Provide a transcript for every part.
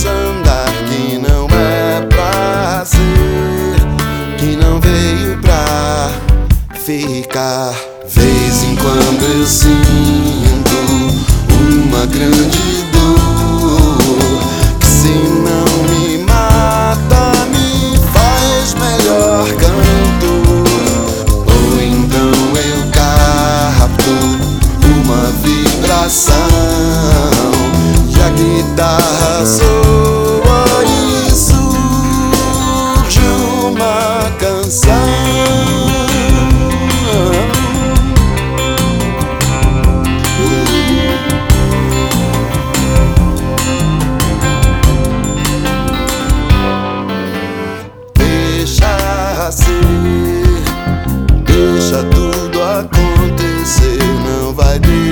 desandar, que não é pra ser, que não veio pra ficar. Vez em quando eu sinto uma grande dor que se não me mata me faz melhor cantor. Ou então eu capto uma vibração guitarra soa e surge uma canção. Deixa ser, deixa tudo acontecer, não vai derrubar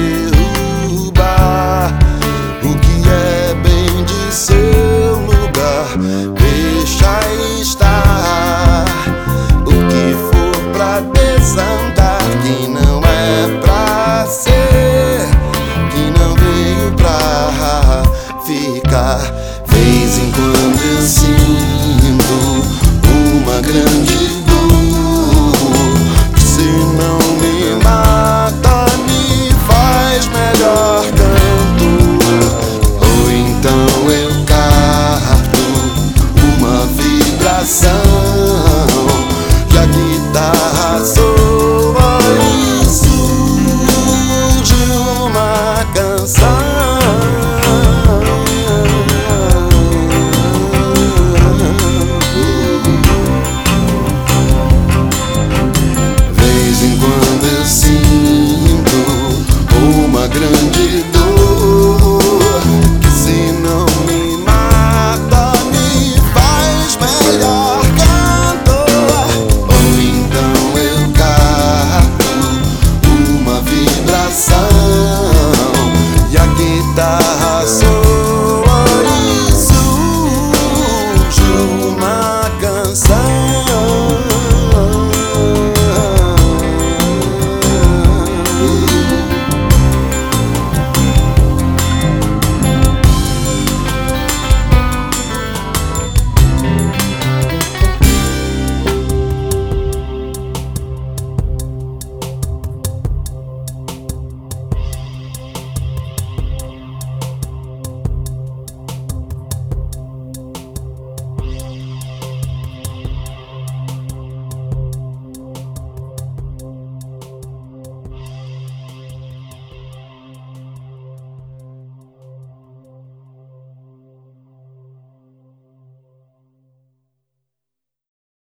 Vez em quando eu sinto uma grande dor se não me mata me faz melhor cantor. Ou então eu capto uma vibração que a guitarra soa e surge uma canção. Grande dor que se não me mata me faz melhor cantor. Ou então eu capto uma vibração